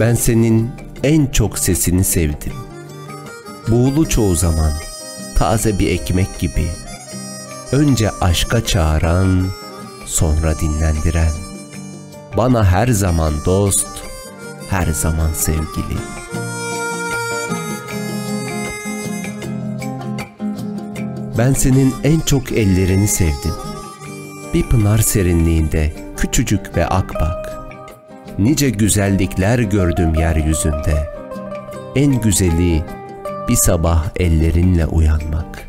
Ben senin en çok sesini sevdim. Buğulu çoğu zaman, taze bir ekmek gibi. Önce aşka çağıran, sonra dinlendiren. Bana her zaman dost, her zaman sevgili. Ben senin en çok ellerini sevdim. Bir pınar serinliğinde küçücük ve akbak. Nice güzellikler gördüm yeryüzünde. En güzeli bir sabah ellerinle uyanmak.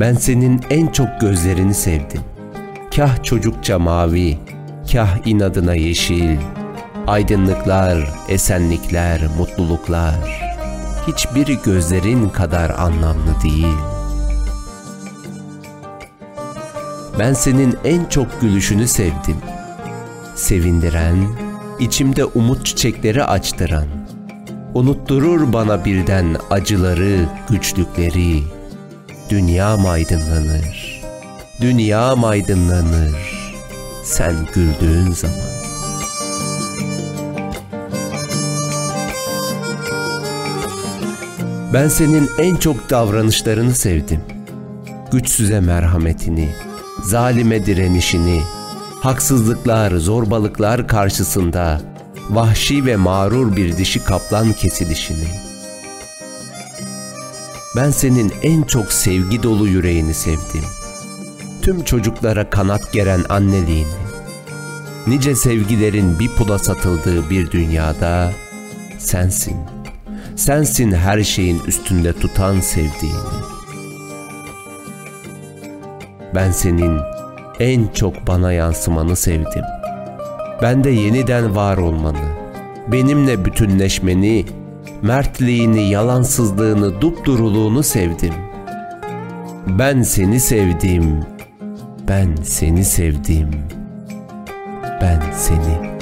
Ben senin en çok gözlerini sevdim. Kah çocukça mavi, kah inadına yeşil. Aydınlıklar, esenlikler, mutluluklar. Hiçbiri gözlerin kadar anlamlı değil. Ben senin en çok gülüşünü sevdim. Sevindiren, içimde umut çiçekleri açtıran. Unutturur bana birden acıları, güçlükleri. Dünya aydınlanır. Dünya aydınlanır. Sen güldüğün zaman. Ben senin en çok davranışlarını sevdim. Güçsüze merhametini, zalime direnişini, haksızlıklar, zorbalıklar karşısında vahşi ve mağrur bir dişi kaplan kesilişini. Ben senin en çok sevgi dolu yüreğini sevdim. Tüm çocuklara kanat geren anneliğini. Nice sevgilerin bir pula satıldığı bir dünyada sensin. Sensin her şeyin üstünde tutan sevdiğini. Ben senin en çok bana yansımanı sevdim. Ben de yeniden var olmanı, benimle bütünleşmeni, mertliğini, yalansızlığını, dupduruluğunu sevdim. Ben seni sevdim, ben seni sevdim, ben seni